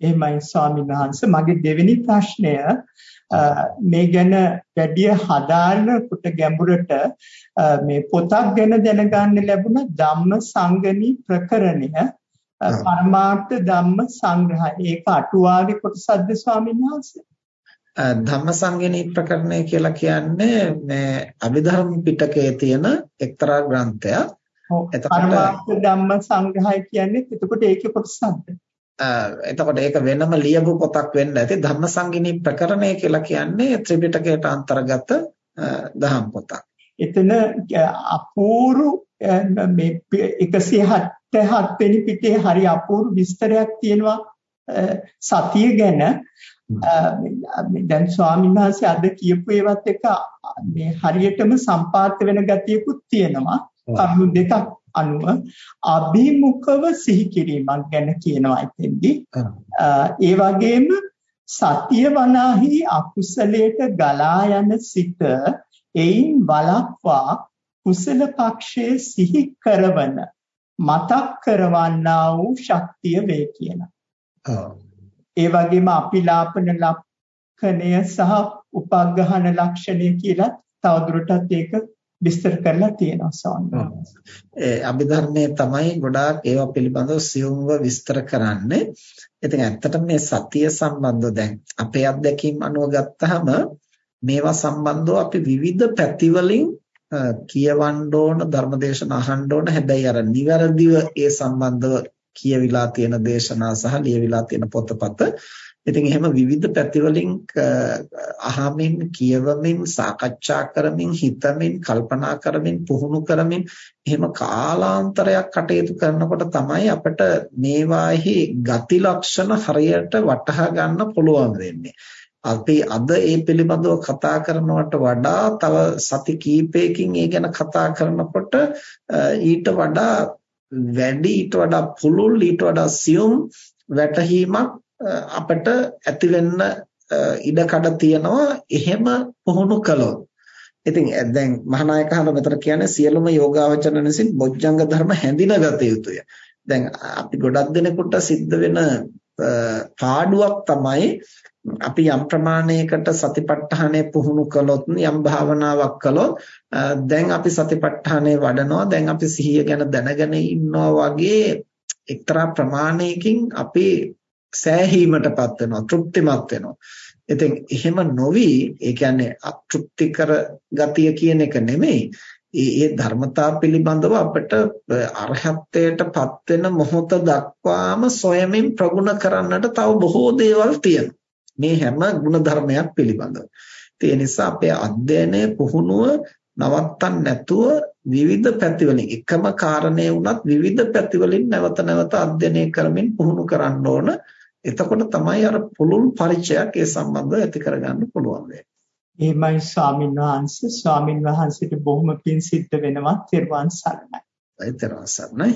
එහෙමයි ස්වාමීන් වහන්සේ. මගේ දෙවෙනි ප්‍රශ්නය මේ ගැන වැඩි හදාරනකොට ගැඹුරට මේ පොතක් ගැන දැනගන්න ලැබුණ ධම්ම සංගණී ප්‍රකරණය පරමාර්ථ ධම්ම සංග්‍රහය. ඒක අටුවාගේ කොටසක්ද ස්වාමීන් වහන්සේ? ධම්මසංගිනී ප්‍රකරණය කියලා කියන්නේ මේ අභිධර්ම පිටකයේ තියෙන එක්තරා ග්‍රන්ථයක්. එතකොට ධම්ම සංග්‍රහය කියන්නේ එතකොට ඒකේ කොටසක්ද? එතකොට ඒක වෙනම ලියපු පොතක් වෙන්න ඇති ධම්මසංගිනී ප්‍රකරණය කියලා කියන්නේ ත්‍රිපිටකයට අන්තර්ගත දහම් පොතක්. එතන අපූර්ව මේ 177 වෙනි පිටේ හරි අපූර්ව විස්තරයක් තියෙනවා සතිය ගැන. දැන් ස්වාමීන් වහන්සේ අද කියපු ඒවත් එක මේ හරියටම සම්පාත වෙන ගතියකුත් තියෙනවා. කරුණු දෙකක් අනුව අභිමුඛව සිහි කිරීමක් ගැන කියනවා එතෙන්දී. ඒ වගේම සතිය වනාහි අකුසලයට ගලා යන සිත එයින් වළක්වා කුසල පක්ෂයේ සිහි කරවන මතක් කරවන්නා වූ ශක්තිය වේ කියන. ඒ වගේම අපිලාපන ලක්ෂණය සහ උපග්‍රහණ ලක්ෂණය කියලා තවදුරටත් ඒක විස්තර කරලා තියෙනවා ස්වාමීන් ඒ අභිධර්මයේ තමයි ගොඩාක් ඒවා පිළිබඳව සියුම්ව විස්තර කරන්නේ. ඉතින් ඇත්තටම මේ සතිය සම්බන්ධව දැන් අපේ අත්දැකීම් අනුව ගත්තාම මේවා සම්බන්ධව අපි විවිධ පැතිවලින් කියවන්න ඕන ධර්මදේශන අහන්න ඕන. හැබැයි අර නිවැරදිව ඒ සම්බන්ධව කියවිලා තියෙන දේශනා සහ ලියවිලා තියෙන පොතපත ඉතින් එහෙම විවිධ පැතිවලින් අහමින් කියවමින් සාකච්ඡා කරමින් හිතමින් කල්පනා කරමින් පුහුණු කරමින් එහෙම කාලාන්තරයක් කටයුතු කරනකොට තමයි අපිට මේවාෙහි ගති ලක්ෂණ හරියට වටහා ගන්න පුළුවන් වෙන්නේ. අපි අද ඒ පිළිබඳව කතා කරනවට වඩා තව සති කීපයකින් ඒ ගැන කතා කරනකොට ඊට වඩා වැඩි ඊට වඩා පුළුල් ඊට වඩා සියුම් වැටහීමක් අපිට ඇති වෙන්න ඉඩකඩ තියනවා එහෙම පුහුණු කළොත්. ඉතින් දැන් මහානායක හඳ මෙතන කියන්නේ සියලුම යෝගාවචරණ විසින් බොජ්ජංග ධර්ම හැඳිනගත යුතුය. දැන් අපි ගොඩක් දෙනෙකුට සිද්ධ වෙන පාඩුවක් තමයි අපි යම් ප්‍රමාණයකට සතිපට්ඨානය පුහුණු කළොත් යම් භාවනාවක් කළොත් දැන් අපි සතිපට්ඨානය වඩනවා දැන් අපි සිහිය ගැන දැනගෙන ඉන්නවා වගේ එක්තරා ප්‍රමාණයකින් අපි සෑහීමටපත් වෙනවා තෘප්තිමත් වෙනවා ඉතින් එහෙම නොවි ඒ කියන්නේ අතෘප්තිකර ගතිය කියන එක නෙමෙයි ඒ ධර්මතා පිළිබඳව අපිට අරහත්ත්වයටපත් වෙන මොහොත දක්වාම සොයමින් ප්‍රගුණ කරන්නට තව බොහෝ දේවල් තියෙනවා මේ හැම ಗುಣධර්මයක් පිළිබඳව. ඒ නිසා අපේ අධ්‍යයනය පුහුණුව නවත්තන්න නැතුව විවිධ පැතිවලින් එකම කාරණේ වුණත් විවිධ පැතිවලින් නැවත නැවත අධ්‍යයනය කරමින් පුහුණු කරන්න ඕන. එතකොට තමයි අර පුළුල් පරිචයක් ඒ සම්බන්ධව ඇති කරගන්න පුළුවන් වෙන්නේ. එහෙමයි ස්වාමීන් වහන්සේ ස්වාමීන් වහන්සේට බොහොම පිං සිද්ධ වෙනවා. ත්‍රිවන් සරණයි. ඒ ත්‍රිවන් සරණයි.